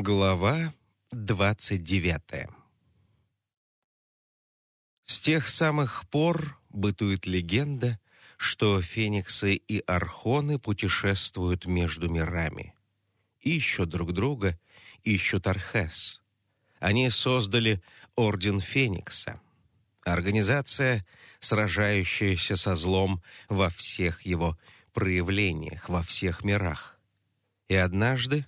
Глава двадцать девятая С тех самых пор бытует легенда, что фениксы и архоны путешествуют между мирами. Ищут друг друга, ищут Архес. Они создали Орден Феникса. Организация, сражающаяся со злом во всех его проявлениях, во всех мирах. И однажды,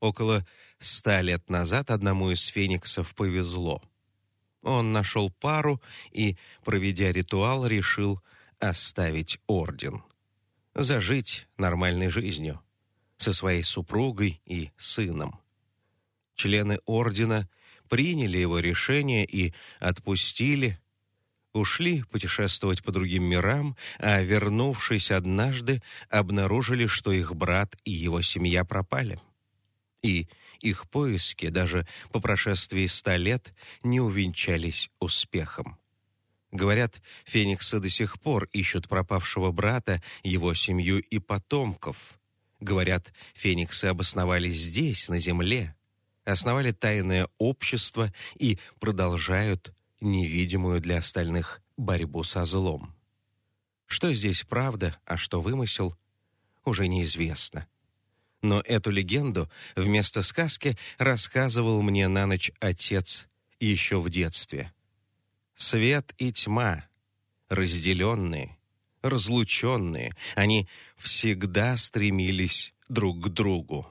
около Ста лет назад одному из фениксов повезло. Он нашел пару и, проведя ритуал, решил оставить орден. Зажить нормальной жизнью со своей супругой и сыном. Члены ордена приняли его решение и отпустили, ушли путешествовать по другим мирам, а вернувшись однажды, обнаружили, что их брат и его семья пропали. И их поиски даже по прошествии ста лет не увенчались успехом. Говорят, фениксы до сих пор ищут пропавшего брата, его семью и потомков. Говорят, фениксы обосновались здесь, на земле, основали тайное общество и продолжают невидимую для остальных борьбу со злом. Что здесь правда, а что вымысел, уже неизвестно но эту легенду вместо сказки рассказывал мне на ночь отец еще в детстве. Свет и тьма, разделенные, разлученные, они всегда стремились друг к другу.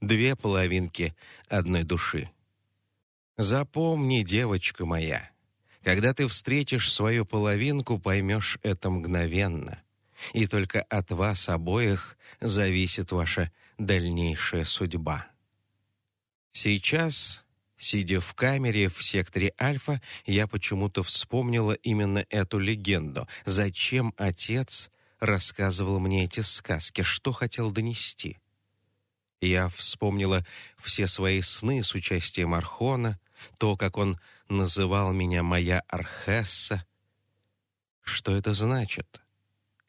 Две половинки одной души. Запомни, девочка моя, когда ты встретишь свою половинку, поймешь это мгновенно. И только от вас обоих зависит ваша дальнейшая судьба. Сейчас, сидя в камере в секторе Альфа, я почему-то вспомнила именно эту легенду. Зачем отец рассказывал мне эти сказки, что хотел донести? Я вспомнила все свои сны с участием Архона, то, как он называл меня моя Архесса. Что это значит?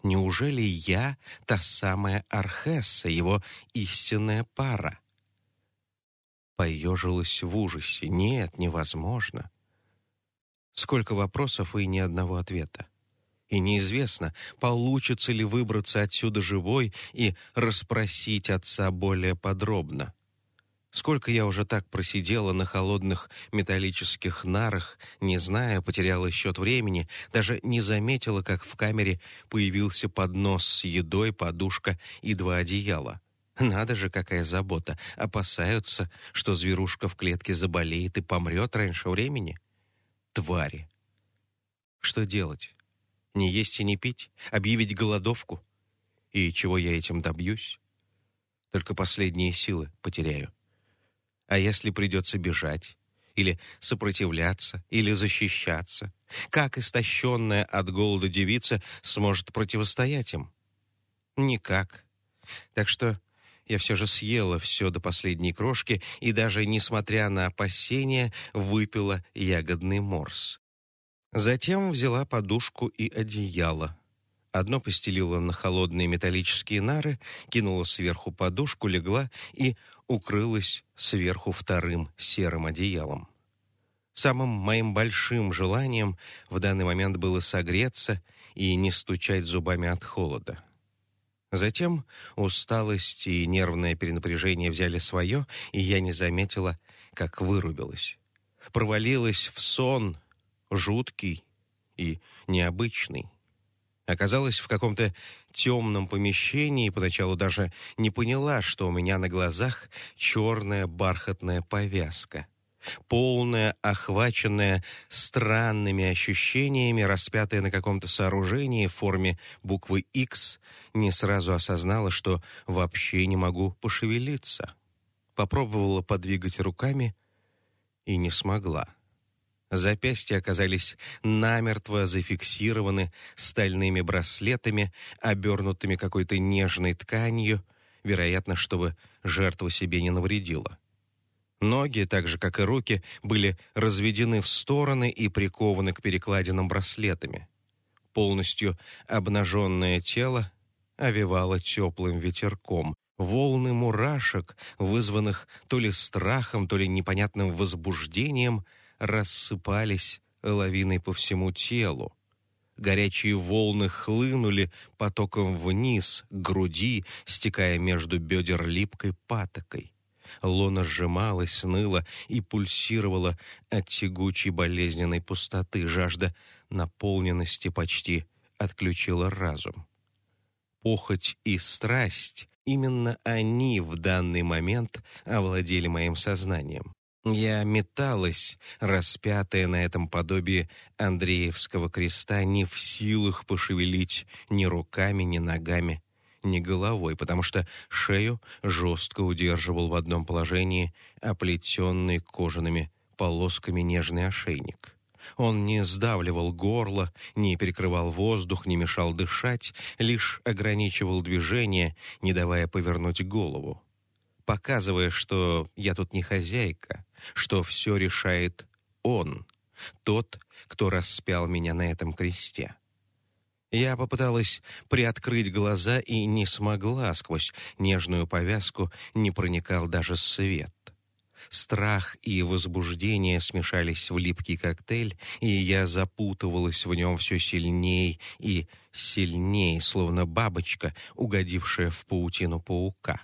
Неужели я та самая Архесса, его истинная пара? Поежилась в ужасе. Нет, невозможно. Сколько вопросов и ни одного ответа. И неизвестно, получится ли выбраться отсюда живой и расспросить отца более подробно. Сколько я уже так просидела на холодных металлических нарах, не зная, потеряла счет времени, даже не заметила, как в камере появился поднос с едой, подушка и два одеяла. Надо же, какая забота. Опасаются, что зверушка в клетке заболеет и помрет раньше времени. Твари. Что делать? Не есть и не пить? Объявить голодовку? И чего я этим добьюсь? Только последние силы потеряю. А если придется бежать? Или сопротивляться? Или защищаться? Как истощенная от голода девица сможет противостоять им? Никак. Так что я все же съела все до последней крошки и даже, несмотря на опасения, выпила ягодный морс. Затем взяла подушку и одеяло. Одно постелила на холодные металлические нары, кинула сверху подушку, легла и укрылась сверху вторым серым одеялом. Самым моим большим желанием в данный момент было согреться и не стучать зубами от холода. Затем усталость и нервное перенапряжение взяли свое, и я не заметила, как вырубилась. Провалилась в сон, жуткий и необычный. Оказалась в каком-то темном помещении и поначалу даже не поняла, что у меня на глазах черная бархатная повязка. Полная, охваченная странными ощущениями, распятая на каком-то сооружении в форме буквы X, не сразу осознала, что вообще не могу пошевелиться. Попробовала подвигать руками и не смогла. Запястья оказались намертво зафиксированы стальными браслетами, обернутыми какой-то нежной тканью, вероятно, чтобы жертва себе не навредила. Ноги, так же как и руки, были разведены в стороны и прикованы к перекладинам браслетами. Полностью обнаженное тело овевало теплым ветерком, Волны мурашек, вызванных то ли страхом, то ли непонятным возбуждением, рассыпались лавиной по всему телу. Горячие волны хлынули потоком вниз, к груди, стекая между бедер липкой патокой. Лона сжималась, ныла и пульсировала от тягучей болезненной пустоты. Жажда наполненности почти отключила разум. Похоть и страсть Именно они в данный момент овладели моим сознанием. Я металась, распятая на этом подобии Андреевского креста, не в силах пошевелить ни руками, ни ногами, ни головой, потому что шею жестко удерживал в одном положении оплетенный кожаными полосками нежный ошейник. Он не сдавливал горло, не перекрывал воздух, не мешал дышать, лишь ограничивал движение, не давая повернуть голову, показывая, что я тут не хозяйка, что все решает он, тот, кто распял меня на этом кресте. Я попыталась приоткрыть глаза и не смогла, сквозь нежную повязку не проникал даже свет. Страх и возбуждение смешались в липкий коктейль, и я запутывалась в нем все сильней и сильней, словно бабочка, угодившая в паутину паука.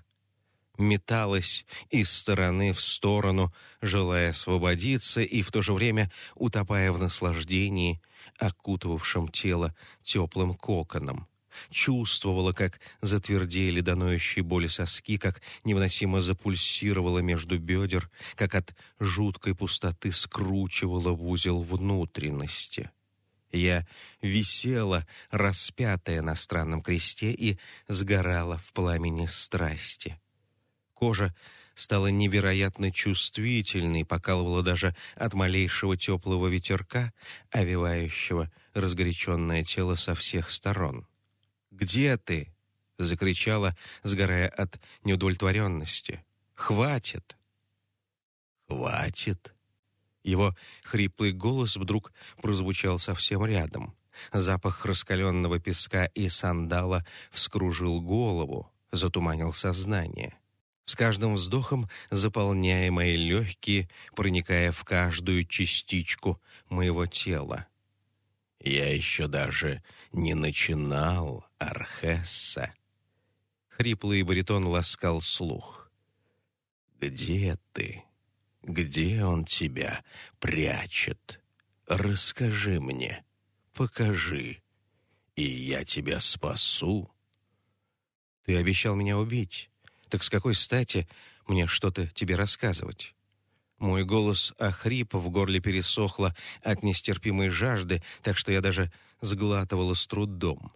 Металась из стороны в сторону, желая освободиться и в то же время утопая в наслаждении, окутывавшем тело теплым коконом чувствовала, как затвердели до ноющей боли соски, как невыносимо запульсировала между бедер, как от жуткой пустоты скручивала в узел внутренности. Я висела, распятая на странном кресте, и сгорала в пламени страсти. Кожа стала невероятно чувствительной, покалывала даже от малейшего теплого ветерка, овивающего разгоряченное тело со всех сторон. Где ты?» — закричала, сгорая от неудовлетворенности. «Хватит!» «Хватит!» Его хриплый голос вдруг прозвучал совсем рядом. Запах раскаленного песка и сандала вскружил голову, затуманил сознание. С каждым вздохом заполняя мои легкие, проникая в каждую частичку моего тела. Я еще даже не начинал, Архесса. Хриплый баритон ласкал слух. Где ты? Где он тебя прячет? Расскажи мне, покажи, и я тебя спасу. Ты обещал меня убить. Так с какой стати мне что-то тебе рассказывать? Мой голос охрип, в горле пересохло от нестерпимой жажды, так что я даже сглатывала с трудом.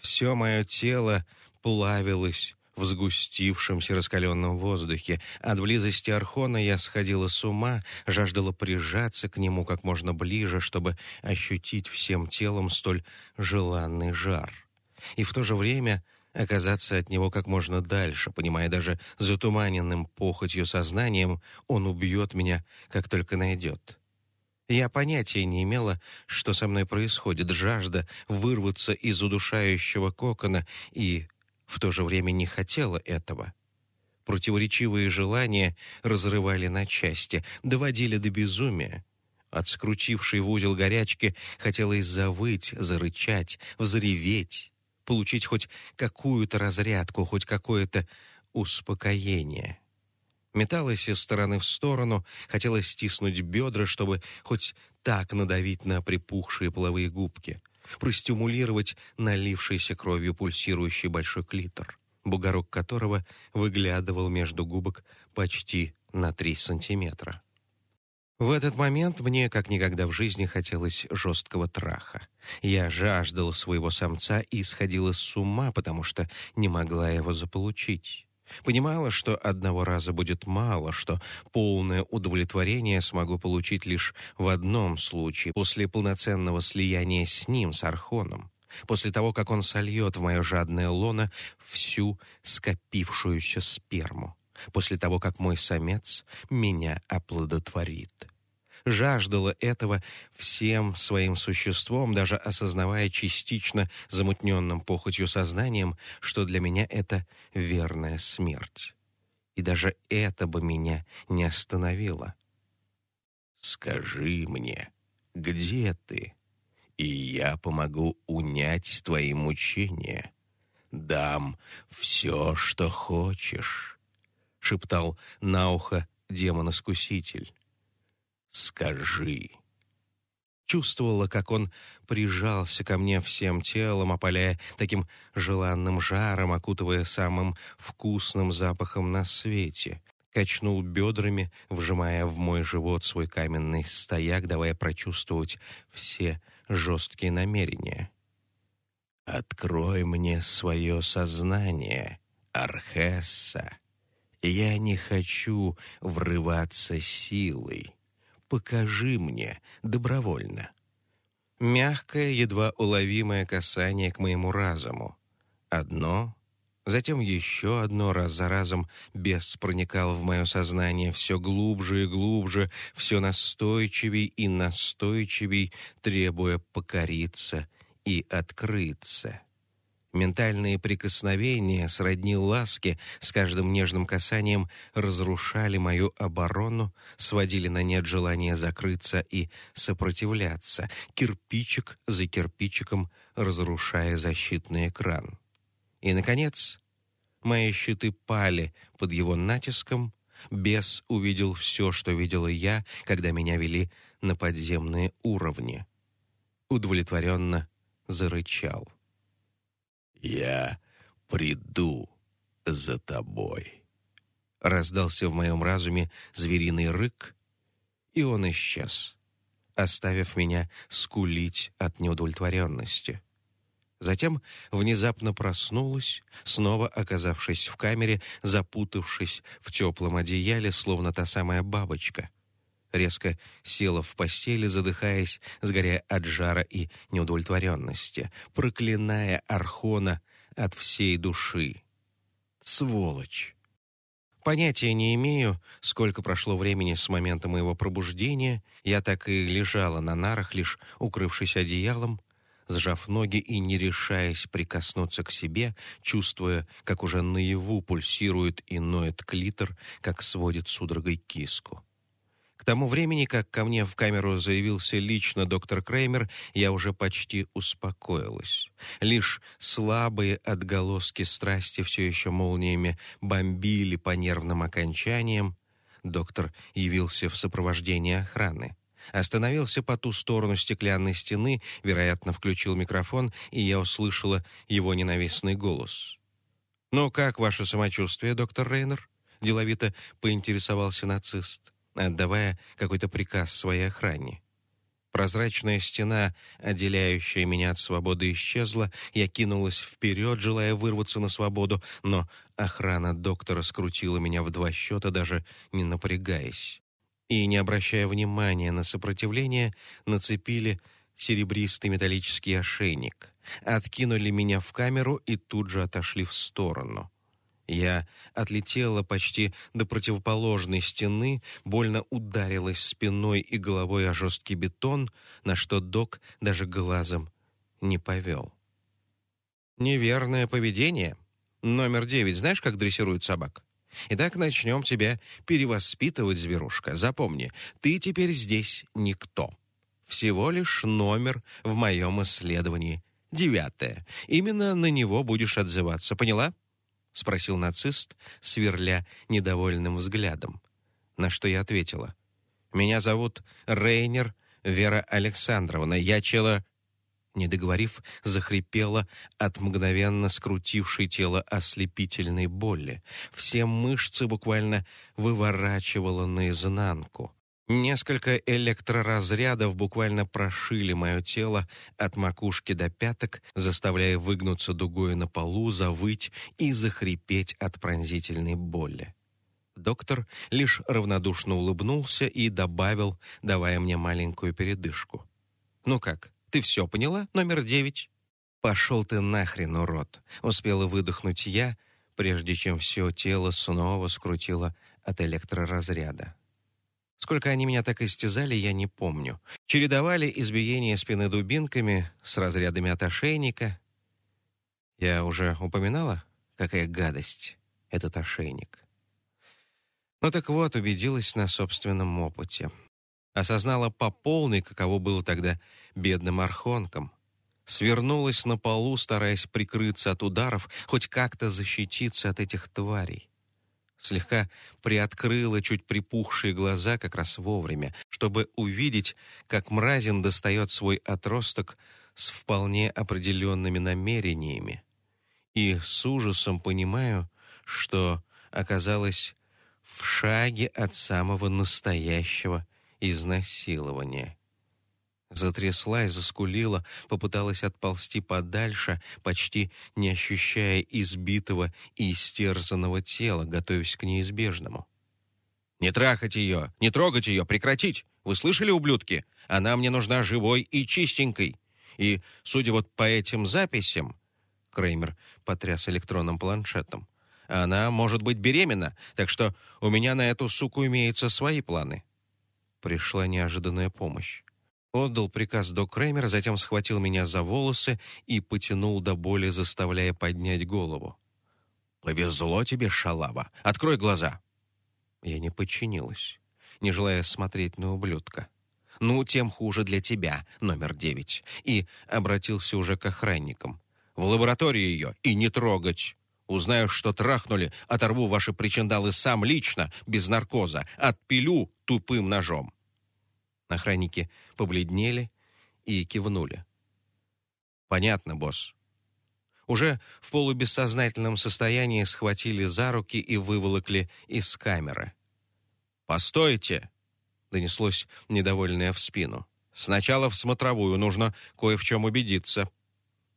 Все мое тело плавилось в сгустившемся раскаленном воздухе. От близости Архона я сходила с ума, жаждала прижаться к нему как можно ближе, чтобы ощутить всем телом столь желанный жар. И в то же время оказаться от него как можно дальше, понимая даже затуманенным похотью сознанием, он убьет меня, как только найдет. Я понятия не имела, что со мной происходит, жажда вырваться из удушающего кокона, и в то же время не хотела этого. Противоречивые желания разрывали на части, доводили до безумия. От скрутившей в узел горячки хотелось завыть, зарычать, взреветь получить хоть какую-то разрядку, хоть какое-то успокоение. Металась из стороны в сторону, хотелось стиснуть бедра, чтобы хоть так надавить на припухшие половые губки, простимулировать налившийся кровью пульсирующий большой клитор, бугорок которого выглядывал между губок почти на три сантиметра. В этот момент мне как никогда в жизни хотелось жесткого траха. Я жаждала своего самца и сходила с ума, потому что не могла его заполучить. Понимала, что одного раза будет мало, что полное удовлетворение смогу получить лишь в одном случае, после полноценного слияния с ним, с Архоном, после того, как он сольет в мое жадное лоно всю скопившуюся сперму после того, как мой самец меня оплодотворит. жаждала этого всем своим существом, даже осознавая частично замутненным похотью сознанием, что для меня это верная смерть. И даже это бы меня не остановило. «Скажи мне, где ты, и я помогу унять твои мучения. Дам все, что хочешь», — шептал на ухо демон-искуситель. «Скажи». Чувствовала, как он прижался ко мне всем телом, опаляя таким желанным жаром, окутывая самым вкусным запахом на свете. Качнул бедрами, вжимая в мой живот свой каменный стояк, давая прочувствовать все жесткие намерения. «Открой мне свое сознание, Архесса. Я не хочу врываться силой. Покажи мне добровольно». Мягкое, едва уловимое касание к моему разуму. Одно, затем еще одно раз за разом бес проникал в мое сознание все глубже и глубже, все настойчивей и настойчивей, требуя покориться и открыться. Ментальные прикосновения, сродни ласке, с каждым нежным касанием разрушали мою оборону, сводили на нет желание закрыться и сопротивляться, кирпичик за кирпичиком разрушая защитный экран. И, наконец, мои щиты пали под его натиском, бес увидел все, что видела я, когда меня вели на подземные уровни. Удовлетворенно зарычал. «Я приду за тобой». Раздался в моем разуме звериный рык, и он исчез, оставив меня скулить от неудовлетворенности. Затем внезапно проснулась, снова оказавшись в камере, запутавшись в теплом одеяле, словно та самая бабочка. Резко села в постели, задыхаясь, сгоря от жара и неудовлетворенности, проклиная Архона от всей души. Сволочь! Понятия не имею, сколько прошло времени с момента моего пробуждения. Я так и лежала на нарах, лишь укрывшись одеялом, сжав ноги и не решаясь прикоснуться к себе, чувствуя, как уже наяву пульсирует и ноет клитор, как сводит судорогой киску. К тому времени, как ко мне в камеру заявился лично доктор Креймер, я уже почти успокоилась. Лишь слабые отголоски страсти все еще молниями бомбили по нервным окончаниям. Доктор явился в сопровождении охраны. Остановился по ту сторону стеклянной стены, вероятно, включил микрофон, и я услышала его ненавистный голос. «Ну, как ваше самочувствие, доктор Рейнер?» — деловито поинтересовался нацист отдавая какой-то приказ своей охране. Прозрачная стена, отделяющая меня от свободы, исчезла. Я кинулась вперед, желая вырваться на свободу, но охрана доктора скрутила меня в два счета, даже не напрягаясь. И, не обращая внимания на сопротивление, нацепили серебристый металлический ошейник, откинули меня в камеру и тут же отошли в сторону. Я отлетела почти до противоположной стены, больно ударилась спиной и головой о жесткий бетон, на что док даже глазом не повел. «Неверное поведение. Номер девять. Знаешь, как дрессируют собак? Итак, начнем тебя перевоспитывать, зверушка. Запомни, ты теперь здесь никто. Всего лишь номер в моем исследовании. Девятое. Именно на него будешь отзываться. Поняла?» — спросил нацист, сверля недовольным взглядом. На что я ответила. «Меня зовут Рейнер Вера Александровна. Я чела...» Не договорив, захрипела от мгновенно скрутившей тело ослепительной боли. Все мышцы буквально выворачивало наизнанку. Несколько электроразрядов буквально прошили мое тело от макушки до пяток, заставляя выгнуться дугой на полу, завыть и захрипеть от пронзительной боли. Доктор лишь равнодушно улыбнулся и добавил, давая мне маленькую передышку. «Ну как, ты все поняла, номер девять?» «Пошел ты нахрен, урод!» — успела выдохнуть я, прежде чем все тело снова скрутило от электроразряда. Сколько они меня так истязали, я не помню. Чередовали избиение спины дубинками с разрядами от ошейника. Я уже упоминала, какая гадость этот ошейник. Ну так вот, убедилась на собственном опыте. Осознала по полной, каково было тогда бедным архонком. Свернулась на полу, стараясь прикрыться от ударов, хоть как-то защититься от этих тварей слегка приоткрыла чуть припухшие глаза как раз вовремя, чтобы увидеть, как Мразин достает свой отросток с вполне определенными намерениями. И с ужасом понимаю, что оказалась в шаге от самого настоящего изнасилования. Затряслась, заскулила, попыталась отползти подальше, почти не ощущая избитого и истерзанного тела, готовясь к неизбежному. «Не трахать ее! Не трогать ее! Прекратить! Вы слышали, ублюдки? Она мне нужна живой и чистенькой! И, судя вот по этим записям...» Креймер потряс электронным планшетом. «Она может быть беременна, так что у меня на эту суку имеются свои планы». Пришла неожиданная помощь. Отдал приказ до Креймера, затем схватил меня за волосы и потянул до боли, заставляя поднять голову. «Повезло тебе, шалава! Открой глаза!» Я не подчинилась, не желая смотреть на ублюдка. «Ну, тем хуже для тебя, номер девять». И обратился уже к охранникам. «В лабораторию ее и не трогать!» Узнаю, что трахнули, оторву ваши причиндалы сам лично, без наркоза, отпилю тупым ножом. Охранники побледнели и кивнули. «Понятно, босс». Уже в полубессознательном состоянии схватили за руки и выволокли из камеры. «Постойте!» — донеслось недовольное в спину. «Сначала в смотровую нужно кое в чем убедиться».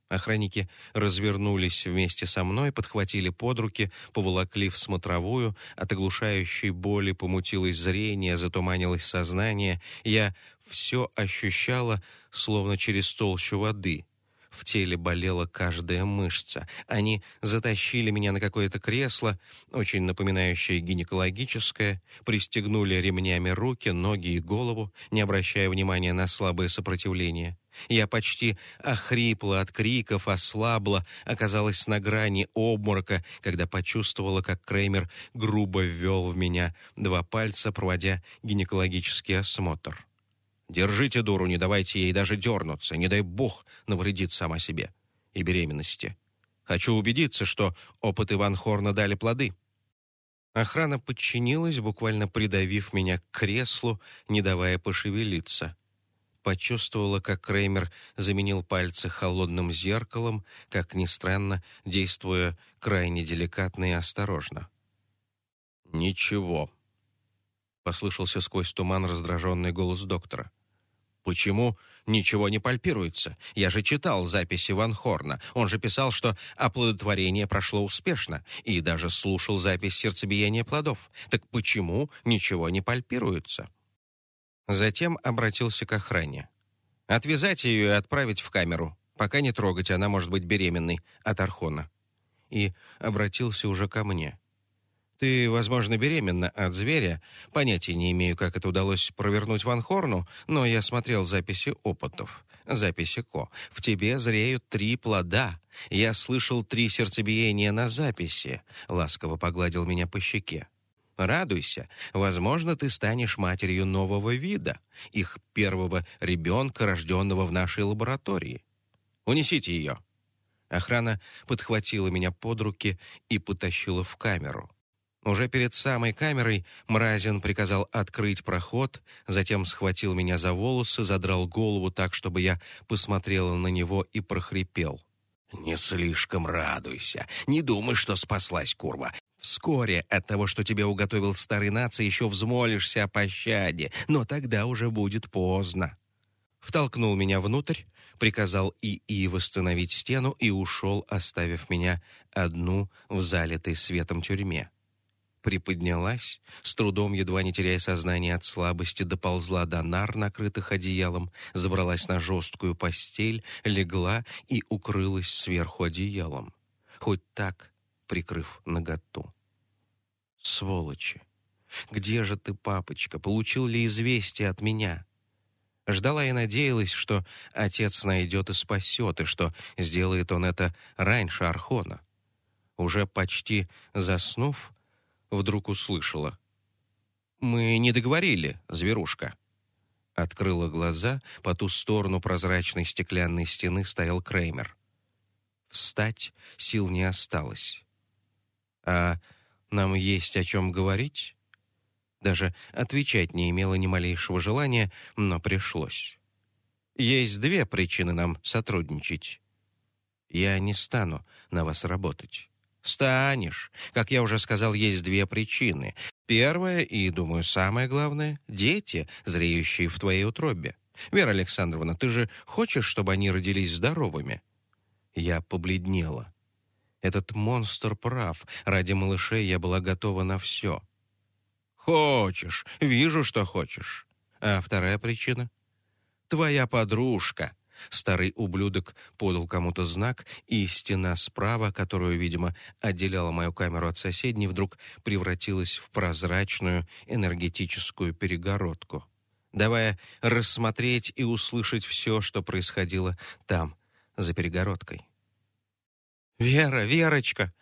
Охранники развернулись вместе со мной, подхватили под руки, поволокли в смотровую, от оглушающей боли помутилось зрение, затуманилось сознание. Я все ощущала, словно через толщу воды. В теле болела каждая мышца. Они затащили меня на какое-то кресло, очень напоминающее гинекологическое, пристегнули ремнями руки, ноги и голову, не обращая внимания на слабое сопротивление. Я почти охрипла от криков, ослабла, оказалась на грани обморока, когда почувствовала, как Креймер грубо ввел в меня два пальца, проводя гинекологический осмотр. «Держите дуру, не давайте ей даже дернуться, не дай бог навредит сама себе и беременности. Хочу убедиться, что опыты Ван Хорна дали плоды». Охрана подчинилась, буквально придавив меня к креслу, не давая пошевелиться почувствовала, как Креймер заменил пальцы холодным зеркалом, как ни странно, действуя крайне деликатно и осторожно. «Ничего», — послышался сквозь туман раздраженный голос доктора. «Почему ничего не пальпируется? Я же читал записи Ван Хорна. Он же писал, что оплодотворение прошло успешно, и даже слушал запись сердцебиения плодов. Так почему ничего не пальпируется?» Затем обратился к охране. «Отвязать ее и отправить в камеру. Пока не трогать, она может быть беременной от Архона». И обратился уже ко мне. «Ты, возможно, беременна от зверя. Понятия не имею, как это удалось провернуть Ван Хорну, но я смотрел записи опытов, записи Ко. В тебе зреют три плода. Я слышал три сердцебиения на записи», — ласково погладил меня по щеке. Радуйся, возможно, ты станешь матерью нового вида, их первого ребенка, рожденного в нашей лаборатории. Унесите ее». Охрана подхватила меня под руки и потащила в камеру. Уже перед самой камерой Мразин приказал открыть проход, затем схватил меня за волосы, задрал голову так, чтобы я посмотрела на него и прохрипел. «Не слишком радуйся. Не думай, что спаслась курва. Вскоре от того, что тебе уготовил старый наций, еще взмолишься о пощаде, но тогда уже будет поздно. Втолкнул меня внутрь, приказал ИИ восстановить стену и ушел, оставив меня одну в залитой светом тюрьме. Приподнялась, с трудом, едва не теряя сознание от слабости, доползла до нар, накрытых одеялом, забралась на жесткую постель, легла и укрылась сверху одеялом. Хоть так прикрыв наготу. Сволочи! Где же ты, папочка? Получил ли известие от меня?» Ждала и надеялась, что отец найдет и спасет, и что сделает он это раньше Архона. Уже почти заснув, вдруг услышала. «Мы не договорили, зверушка». Открыла глаза, по ту сторону прозрачной стеклянной стены стоял Креймер. Встать сил не осталось. «А нам есть о чем говорить?» Даже отвечать не имела ни малейшего желания, но пришлось. «Есть две причины нам сотрудничать. Я не стану на вас работать». «Станешь. Как я уже сказал, есть две причины. Первое и, думаю, самое главное — дети, зреющие в твоей утробе. Вера Александровна, ты же хочешь, чтобы они родились здоровыми?» Я побледнела. Этот монстр прав. Ради малышей я была готова на все. «Хочешь. Вижу, что хочешь. А вторая причина? Твоя подружка. Старый ублюдок подал кому-то знак, и стена справа, которую, видимо, отделяла мою камеру от соседней, вдруг превратилась в прозрачную энергетическую перегородку, давая рассмотреть и услышать все, что происходило там, за перегородкой. «Вера, Верочка!»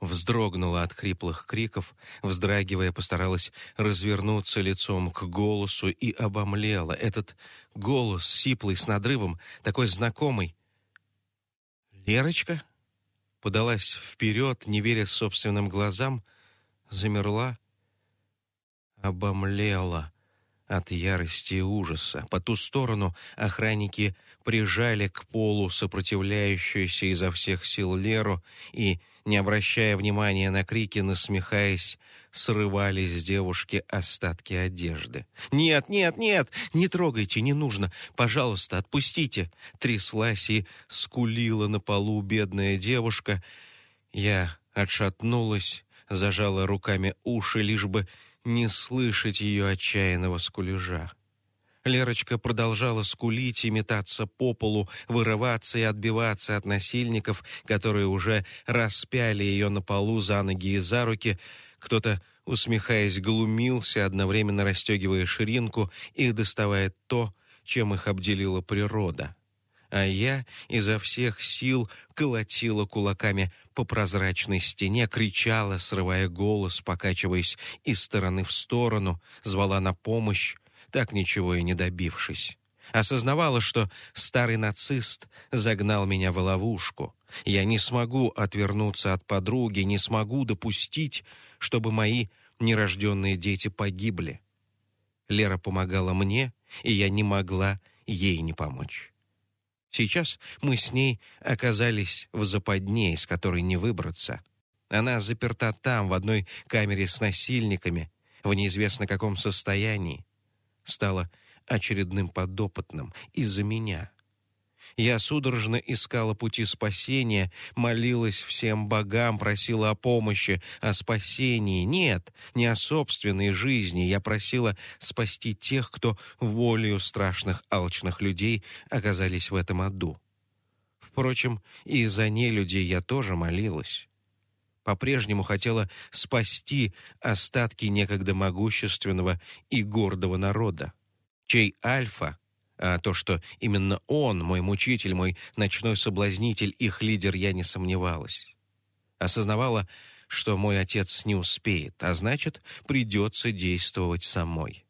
Вздрогнула от хриплых криков, вздрагивая, постаралась развернуться лицом к голосу и обомлела. Этот голос, сиплый, с надрывом, такой знакомый. «Лерочка?» Подалась вперед, не веря собственным глазам, замерла, обомлела от ярости и ужаса. По ту сторону охранники прижали к полу сопротивляющуюся изо всех сил Леру и, не обращая внимания на крики, насмехаясь, срывали с девушки остатки одежды. «Нет, нет, нет! Не трогайте, не нужно! Пожалуйста, отпустите!» Тряслась и скулила на полу бедная девушка. Я отшатнулась, зажала руками уши, лишь бы не слышать ее отчаянного скулежа. Лерочка продолжала скулить и метаться по полу, вырываться и отбиваться от насильников, которые уже распяли ее на полу за ноги и за руки. Кто-то, усмехаясь, глумился, одновременно расстегивая ширинку и доставая то, чем их обделила природа. А я изо всех сил колотила кулаками по прозрачной стене, кричала, срывая голос, покачиваясь из стороны в сторону, звала на помощь, так ничего и не добившись. Осознавала, что старый нацист загнал меня в ловушку. Я не смогу отвернуться от подруги, не смогу допустить, чтобы мои нерожденные дети погибли. Лера помогала мне, и я не могла ей не помочь. Сейчас мы с ней оказались в западне, из которой не выбраться. Она заперта там, в одной камере с насильниками, в неизвестно каком состоянии стала очередным подопытным из-за меня. Я судорожно искала пути спасения, молилась всем богам, просила о помощи, о спасении. Нет, не о собственной жизни. Я просила спасти тех, кто волею страшных алчных людей оказались в этом аду. Впрочем, и за нелюдей я тоже молилась. По-прежнему хотела спасти остатки некогда могущественного и гордого народа, чей альфа, а то, что именно он, мой мучитель, мой ночной соблазнитель, их лидер, я не сомневалась. Осознавала, что мой отец не успеет, а значит, придется действовать самой.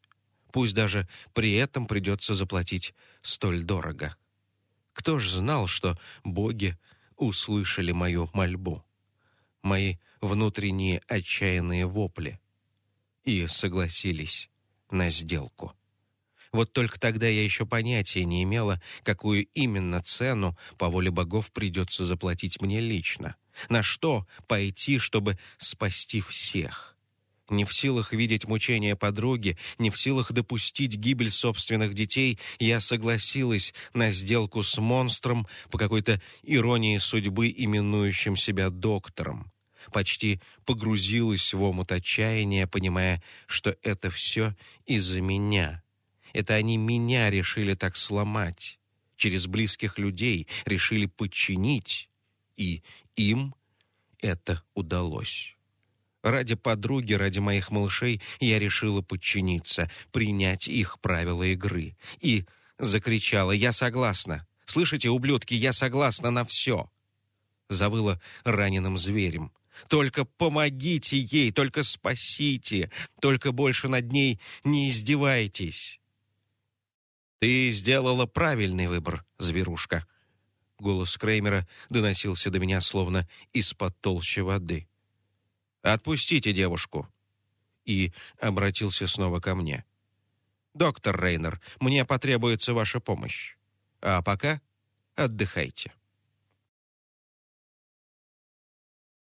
Пусть даже при этом придется заплатить столь дорого. Кто ж знал, что боги услышали мою мольбу? Мои внутренние отчаянные вопли и согласились на сделку. Вот только тогда я еще понятия не имела, какую именно цену по воле богов придется заплатить мне лично. На что пойти, чтобы спасти всех? Не в силах видеть мучения подруги, не в силах допустить гибель собственных детей, я согласилась на сделку с монстром по какой-то иронии судьбы, именующим себя доктором почти погрузилась в омут отчаяния, понимая, что это все из-за меня. Это они меня решили так сломать, через близких людей решили подчинить, и им это удалось. Ради подруги, ради моих малышей я решила подчиниться, принять их правила игры. И закричала «Я согласна! Слышите, ублюдки, я согласна на все!» Завыла раненым зверем. «Только помогите ей, только спасите, только больше над ней не издевайтесь!» «Ты сделала правильный выбор, зверушка!» Голос Креймера доносился до меня словно из-под толщи воды. «Отпустите девушку!» И обратился снова ко мне. «Доктор Рейнер, мне потребуется ваша помощь. А пока отдыхайте».